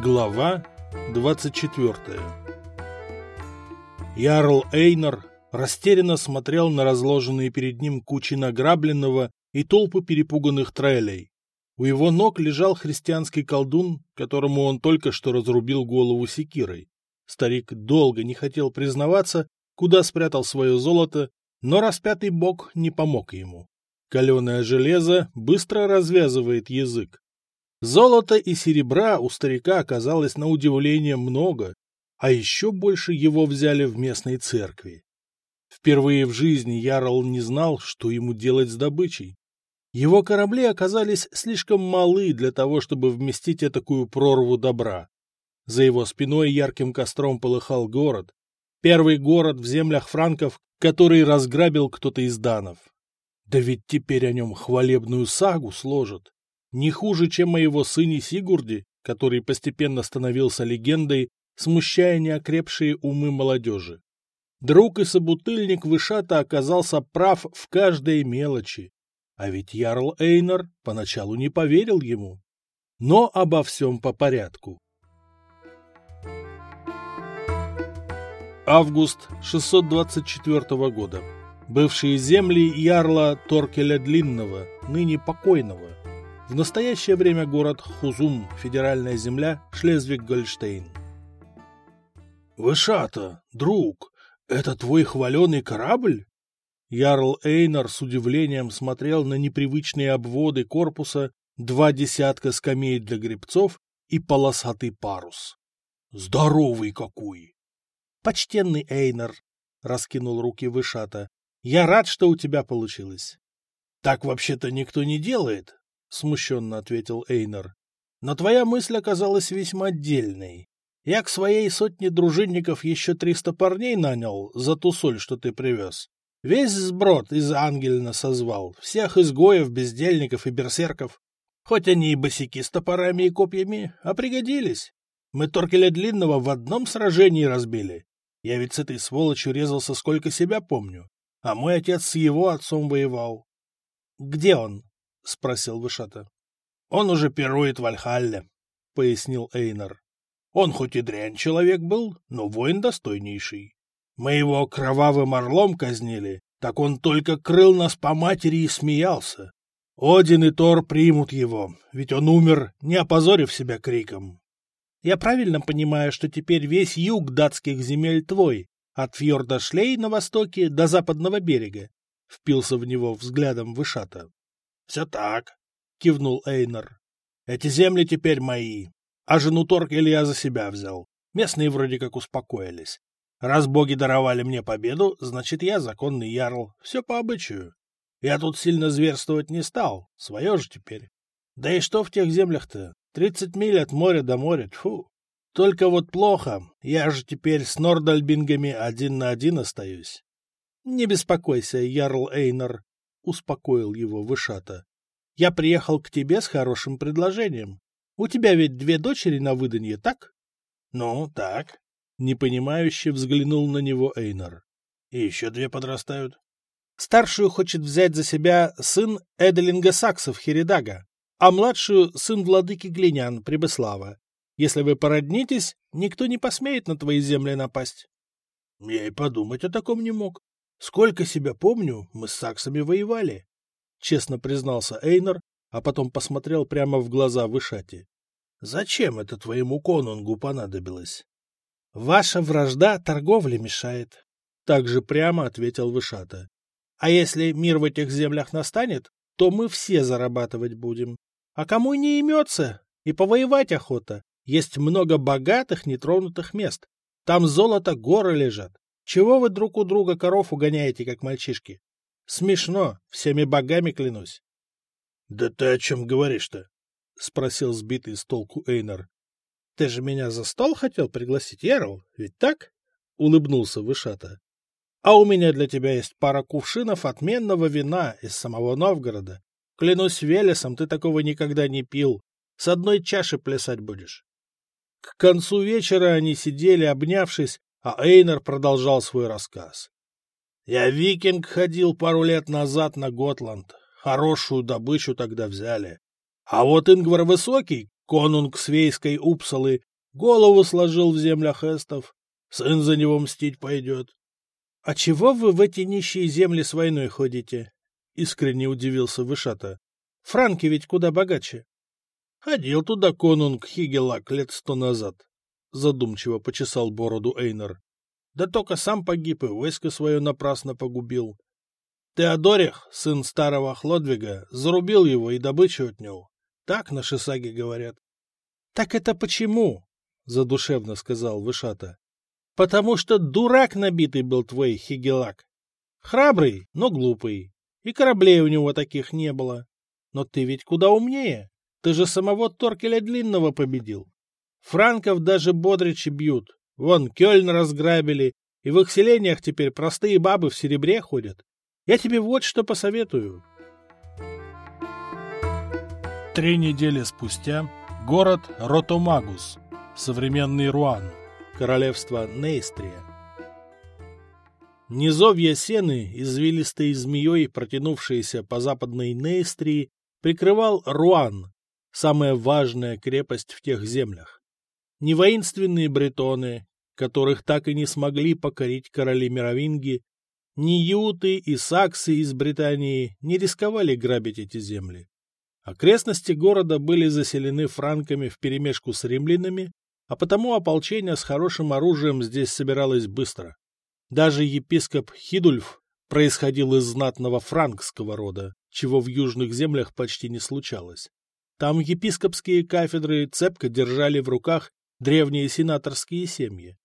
Глава 24 Ярл Эйнар растерянно смотрел на разложенные перед ним кучи награбленного и толпы перепуганных трелей. У его ног лежал христианский колдун, которому он только что разрубил голову секирой. Старик долго не хотел признаваться, куда спрятал свое золото, но распятый бог не помог ему. Каленое железо быстро развязывает язык. Золота и серебра у старика оказалось на удивление много, а еще больше его взяли в местной церкви. Впервые в жизни Ярл не знал, что ему делать с добычей. Его корабли оказались слишком малы для того, чтобы вместить такую прорву добра. За его спиной ярким костром полыхал город. Первый город в землях франков, который разграбил кто-то из данов. Да ведь теперь о нем хвалебную сагу сложат. Не хуже, чем о его сыне Сигурде, который постепенно становился легендой, смущая неокрепшие умы молодежи. Друг и собутыльник Вышата оказался прав в каждой мелочи. А ведь Ярл Эйнар поначалу не поверил ему. Но обо всем по порядку. Август 624 года. Бывшие земли Ярла Торкеля Длинного, ныне покойного. В настоящее время город Хузум, федеральная земля, Шлезвиг-Гольштейн. «Вышата, друг, это твой хваленый корабль?» Ярл Эйнар с удивлением смотрел на непривычные обводы корпуса, два десятка скамей для гребцов и полосатый парус. «Здоровый какой!» «Почтенный Эйнар!» — раскинул руки Вышата. «Я рад, что у тебя получилось». «Так вообще-то никто не делает», — смущенно ответил Эйнар. «Но твоя мысль оказалась весьма отдельной. Я к своей сотне дружинников еще триста парней нанял за ту соль, что ты привез. Весь сброд из Ангельна созвал, всех изгоев, бездельников и берсерков. Хоть они и босики с топорами и копьями, а пригодились. Мы Торкеля Длинного в одном сражении разбили. Я ведь с этой сволочью резался сколько себя помню. А мой отец с его отцом воевал. — Где он? — спросил Вышата. — Он уже пирует в Альхалле, — пояснил Эйнар. Он хоть и дрянь человек был, но воин достойнейший. Мы его кровавым орлом казнили, так он только крыл нас по матери и смеялся. Один и Тор примут его, ведь он умер, не опозорив себя криком. Я правильно понимаю, что теперь весь юг датских земель твой, от фьорда Шлей на востоке до западного берега? — впился в него взглядом Вышата. — Все так, — кивнул Эйнар. — Эти земли теперь мои, а жену Торкель я за себя взял. Местные вроде как успокоились. Раз боги даровали мне победу, значит, я законный ярл. Все по обычаю. Я тут сильно зверствовать не стал. Свое же теперь. Да и что в тех землях-то? Тридцать миль от моря до моря, тьфу. Только вот плохо, я же теперь с Нордальбингами один на один остаюсь. — Не беспокойся, Ярл Эйнар, — успокоил его Вышата. — Я приехал к тебе с хорошим предложением. У тебя ведь две дочери на выданье, так? — Ну, так. Непонимающе взглянул на него Эйнар. — И еще две подрастают. Старшую хочет взять за себя сын Эделинга Саксов Херидага, а младшую — сын владыки Глинян, Прибыслава. Если вы породнитесь, никто не посмеет на твои земли напасть. Я и подумать о таком не мог. Сколько себя помню, мы с саксами воевали. Честно признался Эйнар, а потом посмотрел прямо в глаза Вышати. Зачем это твоему конунгу понадобилось? Ваша вражда торговле мешает. Так же прямо ответил Вышата. А если мир в этих землях настанет, то мы все зарабатывать будем. А кому не имется, и повоевать охота. Есть много богатых, нетронутых мест. Там золото горы лежат. Чего вы друг у друга коров угоняете, как мальчишки? Смешно, всеми богами клянусь. — Да ты о чем говоришь-то? — спросил сбитый с толку Эйнар. — Ты же меня за стол хотел пригласить, Ярл, ведь так? — улыбнулся Вышата. — А у меня для тебя есть пара кувшинов отменного вина из самого Новгорода. Клянусь Велесом, ты такого никогда не пил. С одной чаши плясать будешь. К концу вечера они сидели, обнявшись, а Эйнер продолжал свой рассказ. «Я викинг ходил пару лет назад на Готланд. Хорошую добычу тогда взяли. А вот Ингвар Высокий, конунг Свейской Упсалы, голову сложил в землях эстов, сын за него мстить пойдет. — А чего вы в эти нищие земли с войной ходите? — искренне удивился Вышата. — Франки ведь куда богаче. — Ходил туда конунг Хигелак лет сто назад, — задумчиво почесал бороду Эйнер. — Да только сам погиб и войско свое напрасно погубил. Теодорих, сын старого Хлодвига, зарубил его и добычу отнял. Так наши саги говорят. — Так это почему? — задушевно сказал Вышата. — Потому что дурак набитый был твой Хигелак. Храбрый, но глупый. И кораблей у него таких не было. Но ты ведь куда умнее. Ты же самого Торкеля Длинного победил. Франков даже бодричи бьют. Вон, Кёльн разграбили, и в их селениях теперь простые бабы в серебре ходят. Я тебе вот что посоветую. Три недели спустя город Ротомагус, современный Руан, королевство Нейстрия. Низовья сены, извилистой змеей, протянувшиеся по западной Нейстрии, прикрывал Руан, самая важная крепость в тех землях. Не воинственные бретоны, которых так и не смогли покорить короли Мировинги, ни юты и саксы из Британии не рисковали грабить эти земли. Окрестности города были заселены франками вперемешку с римлянами, а потому ополчение с хорошим оружием здесь собиралось быстро. Даже епископ Хидульф происходил из знатного франкского рода, чего в южных землях почти не случалось. Там епископские кафедры цепко держали в руках древние сенаторские семьи.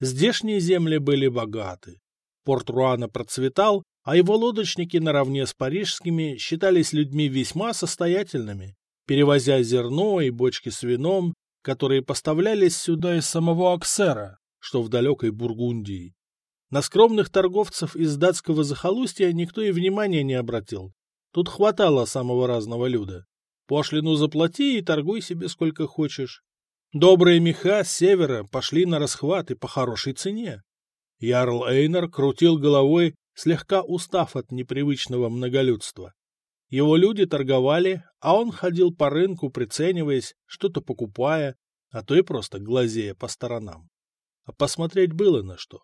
Здешние земли были богаты. Порт Руана процветал, а его лодочники наравне с парижскими считались людьми весьма состоятельными, перевозя зерно и бочки с вином, которые поставлялись сюда из самого Аксера, что в далекой Бургундии. На скромных торговцев из датского захолустья никто и внимания не обратил. Тут хватало самого разного люда. Пошлину заплати и торгуй себе сколько хочешь. Добрые меха с севера пошли на расхват и по хорошей цене. Ярл Эйнер крутил головой, слегка устав от непривычного многолюдства. Его люди торговали, а он ходил по рынку, прицениваясь, что-то покупая, а то и просто глазея по сторонам. А посмотреть было на что.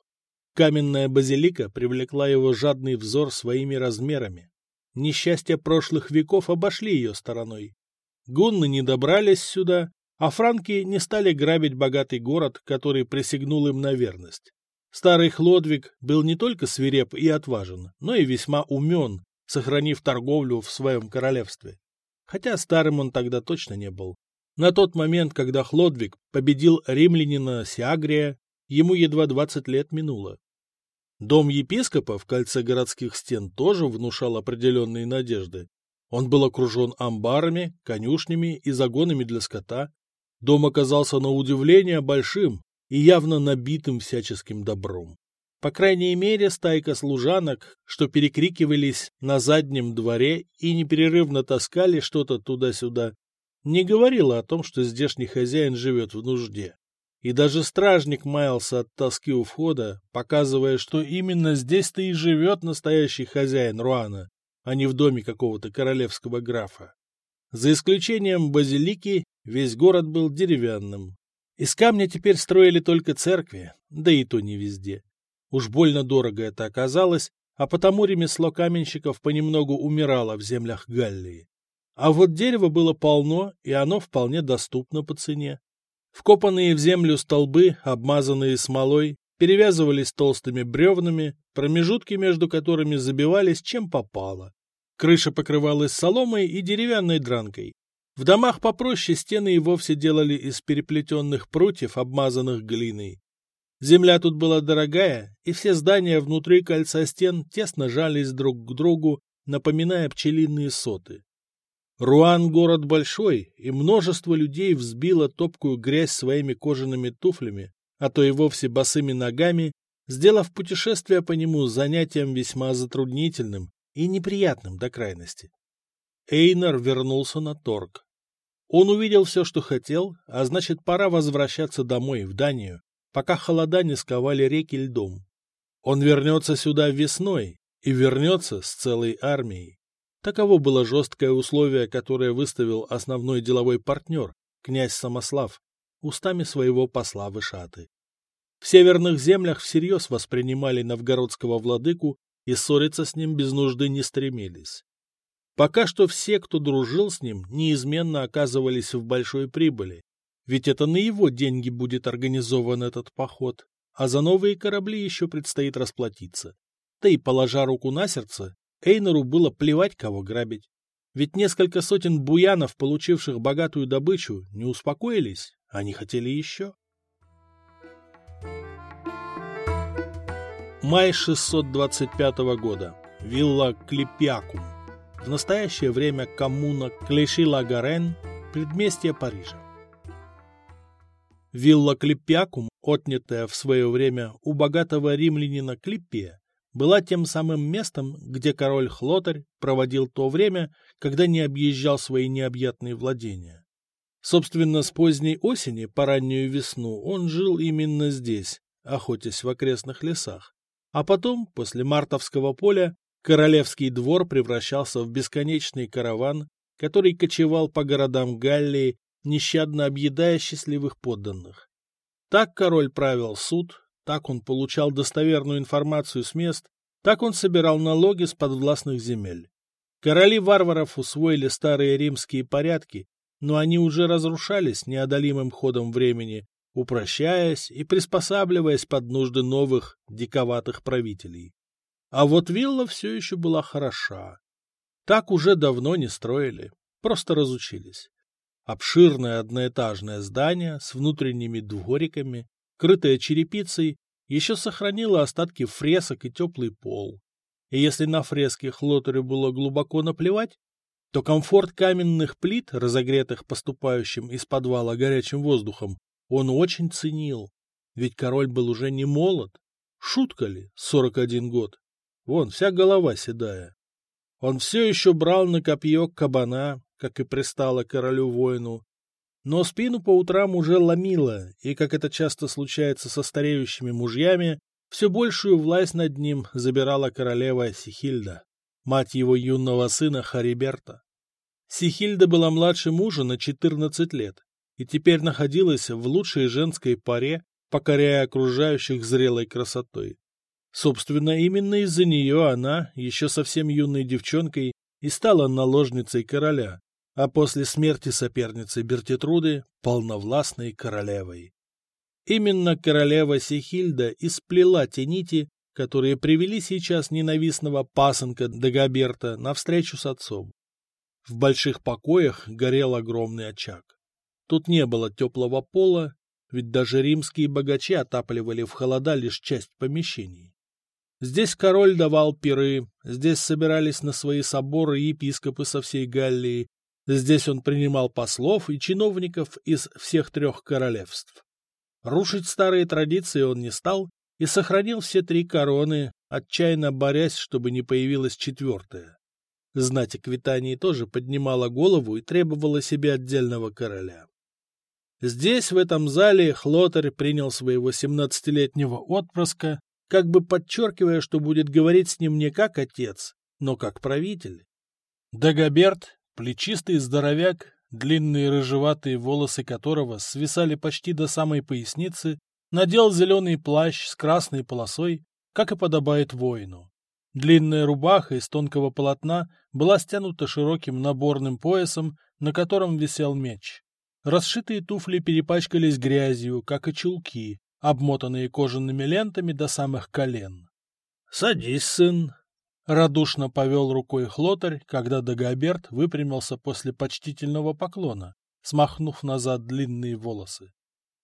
Каменная базилика привлекла его жадный взор своими размерами. Несчастья прошлых веков обошли ее стороной. Гунны не добрались сюда, а франки не стали грабить богатый город, который присягнул им на верность. Старый Хлодвиг был не только свиреп и отважен, но и весьма умен, сохранив торговлю в своем королевстве. Хотя старым он тогда точно не был. На тот момент, когда Хлодвиг победил римлянина Сиагрия, ему едва 20 лет минуло. Дом епископа в кольце городских стен тоже внушал определенные надежды. Он был окружен амбарами, конюшнями и загонами для скота. Дом оказался на удивление большим, и явно набитым всяческим добром. По крайней мере, стайка служанок, что перекрикивались на заднем дворе и непрерывно таскали что-то туда-сюда, не говорила о том, что здешний хозяин живет в нужде. И даже стражник маялся от тоски у входа, показывая, что именно здесь-то и живет настоящий хозяин Руана, а не в доме какого-то королевского графа. За исключением базилики, весь город был деревянным, из камня теперь строили только церкви, да и то не везде. Уж больно дорого это оказалось, а потому ремесло каменщиков понемногу умирало в землях Галлии. А вот дерева было полно, и оно вполне доступно по цене. Вкопанные в землю столбы, обмазанные смолой, перевязывались толстыми бревнами, промежутки между которыми забивались чем попало. Крыша покрывалась соломой и деревянной дранкой. В домах попроще стены и вовсе делали из переплетенных прутьев, обмазанных глиной. Земля тут была дорогая, и все здания внутри кольца стен тесно жались друг к другу, напоминая пчелиные соты. Руан — город большой, и множество людей взбило топкую грязь своими кожаными туфлями, а то и вовсе босыми ногами, сделав путешествие по нему занятием весьма затруднительным и неприятным до крайности. Эйнар вернулся на торг. Он увидел все, что хотел, а значит, пора возвращаться домой, в Данию, пока холода не сковали реки льдом. Он вернется сюда весной и вернется с целой армией. Таково было жесткое условие, которое выставил основной деловой партнер, князь Самослав. устами своего посла Вышаты. В северных землях всерьез воспринимали новгородского владыку и ссориться с ним без нужды не стремились. Пока что все, кто дружил с ним, неизменно оказывались в большой прибыли, ведь это на его деньги будет организован этот поход, а за новые корабли еще предстоит расплатиться. Да и, положа руку на сердце, Эйнору было плевать, кого грабить. Ведь несколько сотен буянов, получивших богатую добычу, не успокоились, они хотели еще. Май 625 года. Вилла Клепиакум. В настоящее время коммуна Клеши-Лагарен, предместье Парижа. Вилла Клепиакум, отнятая в свое время у богатого римлянина Клиппия, была тем самым местом, где король Хлотарь проводил то время, когда не объезжал свои необъятные владения. Собственно, с поздней осени по раннюю весну он жил именно здесь, охотясь в окрестных лесах. А потом, после мартовского поля, королевский двор превращался в бесконечный караван, который кочевал по городам Галлии, нещадно объедая счастливых подданных. Так король правил суд, так он получал достоверную информацию с мест, так он собирал налоги с подвластных земель. Короли варваров усвоили старые римские порядки, но они уже разрушались неодолимым ходом времени, упрощаясь и приспосабливаясь под нужды новых, диковатых правителей. А вот вилла все еще была хороша. Так уже давно не строили, просто разучились. Обширное одноэтажное здание с внутренними двориками, крытое черепицей, еще сохранило остатки фресок и теплый пол. И если на фреске Хлотарю было глубоко наплевать, то комфорт каменных плит, разогретых поступающим из подвала горячим воздухом, он очень ценил. Ведь король был уже не молод. Шутка ли, сорок один год? Вон, вся голова седая. Он все еще брал на копье кабана, как и пристало королю-воину, но спину по утрам уже ломило, и, как это часто случается со стареющими мужьями, все большую власть над ним забирала королева Сихильда, мать его юного сына Хариберта. Сихильда была младше мужа на 14 лет и теперь находилась в лучшей женской паре, покоряя окружающих зрелой красотой. Собственно, именно из-за нее она, еще совсем юной девчонкой, и стала наложницей короля, а после смерти соперницы Бертитруды — полновластной королевой. Именно королева Сихильда исплела те нити, которые привели сейчас ненавистного пасынка Дагоберта на встречу с отцом. В больших покоях горел огромный очаг. Тут не было теплого пола, ведь даже римские богачи отапливали в холода лишь часть помещений. Здесь король давал пиры, здесь собирались на свои соборы епископы со всей Галлии, здесь он принимал послов и чиновников из всех трех королевств. Рушить старые традиции он не стал и сохранил все три короны, отчаянно борясь, чтобы не появилась четвертая. Знать Аквитании тоже поднимала голову и требовала себе отдельного короля. Здесь, в этом зале, Хлотарь принял своего семнадцатилетнего отпрыска, как бы подчеркивая, что будет говорить с ним не как отец, но как правитель. Дагоберт, плечистый здоровяк, длинные рыжеватые волосы которого свисали почти до самой поясницы, надел зеленый плащ с красной полосой, как и подобает воину. Длинная рубаха из тонкого полотна была стянута широким наборным поясом, на котором висел меч. Расшитые туфли перепачкались грязью, как и чулки, обмотанные кожаными лентами до самых колен. — Садись, сын, Радушно повел рукой Хлотарь, когда Дагоберт выпрямился после почтительного поклона, смахнув назад длинные волосы.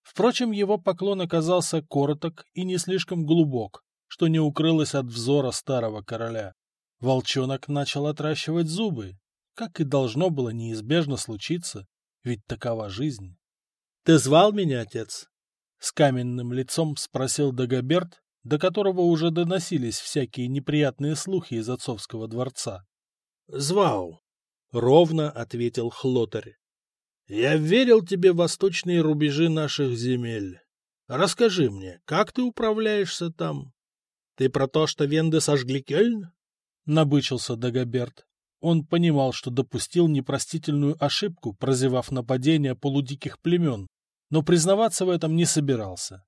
Впрочем, его поклон оказался короток и не слишком глубок, что не укрылось от взора старого короля. Волчонок начал отращивать зубы, как и должно было неизбежно случиться, ведь такова жизнь. — Ты звал меня, отец? — с каменным лицом спросил Дагоберт, до которого уже доносились всякие неприятные слухи из отцовского дворца. — Звал, — ровно ответил Хлотарь. — Я верил тебе восточные рубежи наших земель. Расскажи мне, как ты управляешься там? Ты про то, что венды сожгли Кёльн? — набычился Дагоберт. Он понимал, что допустил непростительную ошибку, прозевав нападение полудиких племен, но признаваться в этом не собирался.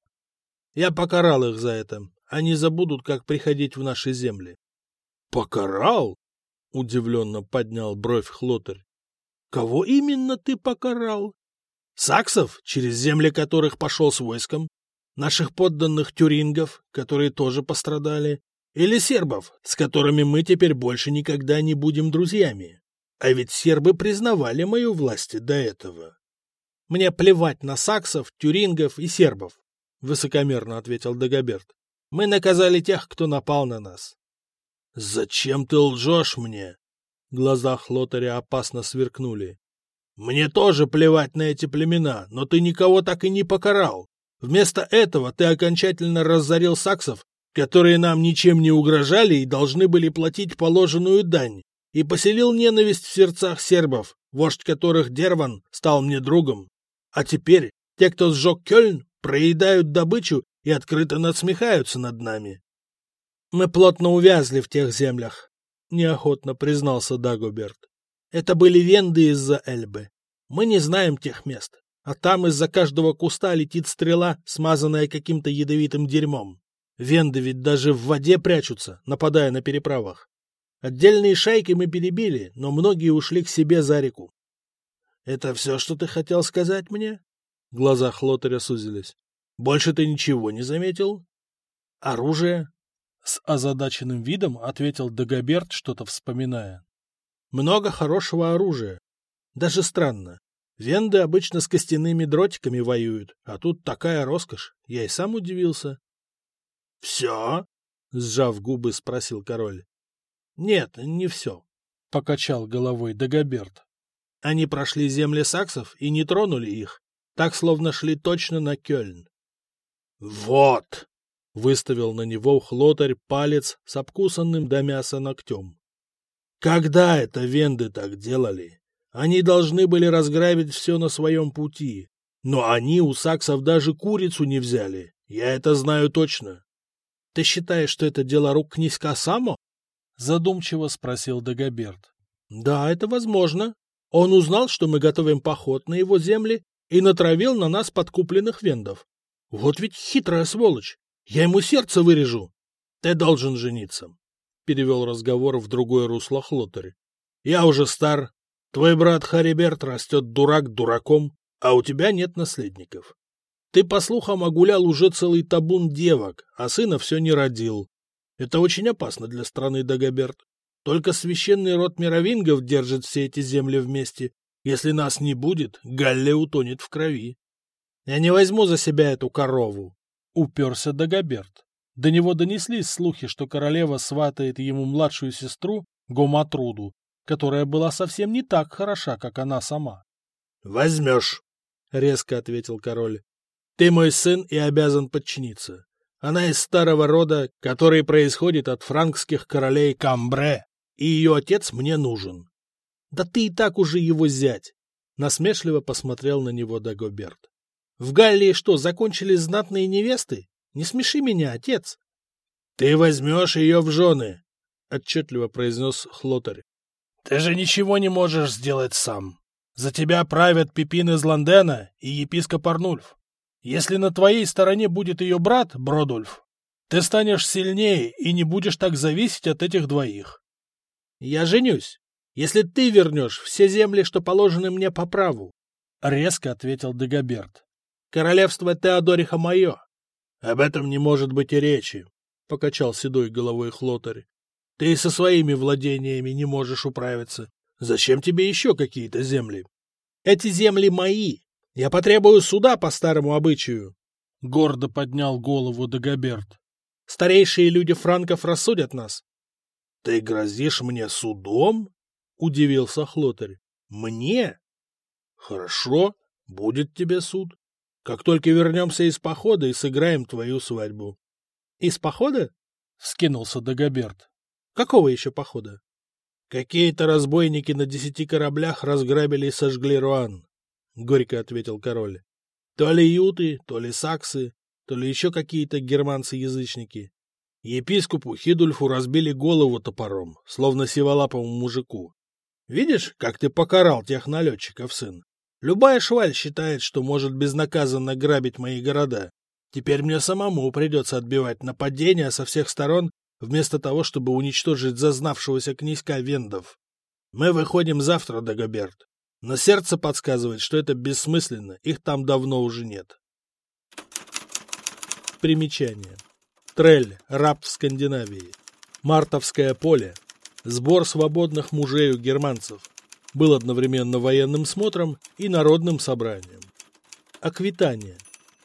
Я покарал их за это. Они забудут, как приходить в наши земли. — Покарал? — удивленно поднял бровь Хлотарь. — Кого именно ты покарал? — Саксов, через земли которых пошел с войском, наших подданных тюрингов, которые тоже пострадали, или сербов, с которыми мы теперь больше никогда не будем друзьями. А ведь сербы признавали мою власть до этого. — Мне плевать на саксов, тюрингов и сербов, — высокомерно ответил Дагоберт. — Мы наказали тех, кто напал на нас. — Зачем ты лжешь мне? Глаза Хлотаря опасно сверкнули. — Мне тоже плевать на эти племена, но ты никого так и не покарал. Вместо этого ты окончательно разорил саксов, которые нам ничем не угрожали и должны были платить положенную дань, и поселил ненависть в сердцах сербов, вождь которых Дерван стал мне другом. А теперь те, кто сжег Кёльн, проедают добычу и открыто надсмехаются над нами. Мы плотно увязли в тех землях, — неохотно признался Дагоберт. Это были венды из-за Эльбы. Мы не знаем тех мест а там из-за каждого куста летит стрела, смазанная каким-то ядовитым дерьмом. Венды ведь даже в воде прячутся, нападая на переправах. Отдельные шайки мы перебили, но многие ушли к себе за реку. — Это все, что ты хотел сказать мне? Глаза Хлотаря сузились. — Больше ты ничего не заметил? — Оружие? С озадаченным видом ответил Дагоберт, что-то вспоминая. — Много хорошего оружия. Даже странно. Венды обычно с костяными дротиками воюют, а тут такая роскошь. Я и сам удивился. — Все? — сжав губы, спросил король. — Нет, не все, — покачал головой Дагоберт. Они прошли земли саксов и не тронули их, так словно шли точно на Кёльн. — Вот! — выставил на него хлотарь палец с обкусанным до мяса ногтем. — Когда это венды так делали? Они должны были разграбить все на своем пути. Но они у саксов даже курицу не взяли. Я это знаю точно. — Ты считаешь, что это дело рук князька Само? — задумчиво спросил Дагоберт. — Да, это возможно. Он узнал, что мы готовим поход на его земли, и натравил на нас подкупленных вендов. Вот ведь хитрая сволочь. Я ему сердце вырежу. Ты должен жениться. Перевел разговор в другое русло Хлотарь. Я уже стар, Твой брат Хариберт растет дурак дураком, а у тебя нет наследников. Ты, по слухам, огулял уже целый табун девок, а сына все не родил. Это очень опасно для страны Дагоберт. Только священный род мировингов держит все эти земли вместе. Если нас не будет, Галле утонет в крови. Я не возьму за себя эту корову, — уперся Дагоберт. До него донеслись слухи, что королева сватает ему младшую сестру Гоматруду, которая была совсем не так хороша, как она сама. — Возьмешь, — резко ответил король. — Ты мой сын и обязан подчиниться. Она из старого рода, который происходит от франкских королей Камбре, и ее отец мне нужен. — Да ты и так уже его зять! — насмешливо посмотрел на него Дагоберт. — В Галлии что, закончились знатные невесты? Не смеши меня, отец! — Ты возьмешь ее в жены! — отчетливо произнес Хлотарь. Ты же ничего не можешь сделать сам. За тебя правят Пипин из Ландена и епископ Арнульф. Если на твоей стороне будет ее брат, Бродульф, ты станешь сильнее и не будешь так зависеть от этих двоих. Я женюсь, если ты вернешь все земли, что положены мне по праву, — резко ответил Дагоберт. Королевство Теодориха мое. Об этом не может быть и речи, — покачал седой головой Хлотарь. Ты со своими владениями не можешь управиться. Зачем тебе еще какие-то земли? Эти земли мои. Я потребую суда по старому обычаю. Гордо поднял голову Дагоберт. Старейшие люди франков рассудят нас. — Ты грозишь мне судом? — удивился Хлотарь. — Мне? — Хорошо, будет тебе суд. Как только вернемся из похода и сыграем твою свадьбу. — Из похода? — вскинулся Дагоберт. Какого еще похода? Какие-то разбойники на десяти кораблях разграбили и сожгли Руан, — горько ответил король. То ли юты, то ли саксы, то ли еще какие-то германцы-язычники. Епископу Хидульфу разбили голову топором, словно сиволапому мужику. Видишь, как ты покарал тех налетчиков, сын? Любая шваль считает, что может безнаказанно грабить мои города. Теперь мне самому придется отбивать нападения со всех сторон, вместо того, чтобы уничтожить зазнавшегося князька Вендов. Мы выходим завтра, Дагоберт. Но сердце подсказывает, что это бессмысленно, их там давно уже нет. Примечание. Трель, раб в Скандинавии. Мартовское поле. Сбор свободных мужей у германцев. Был одновременно военным смотром и народным собранием. Аквитания.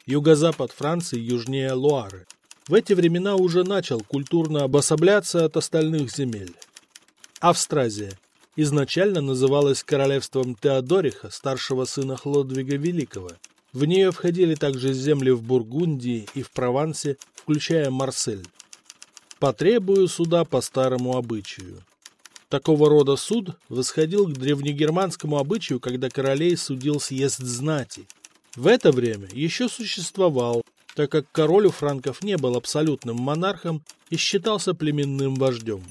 Юго-запад Франции, южнее Луары. В эти времена уже начал культурно обособляться от остальных земель. Австразия изначально называлась королевством Теодориха, старшего сына Хлодвига Великого. В нее входили также земли в Бургундии и в Провансе, включая Марсель. Потребую суда по старому обычаю. Такого рода суд восходил к древнегерманскому обычаю, когда королей судил съезд знати. В это время еще существовал, так как король у франков не был абсолютным монархом и считался племенным вождем.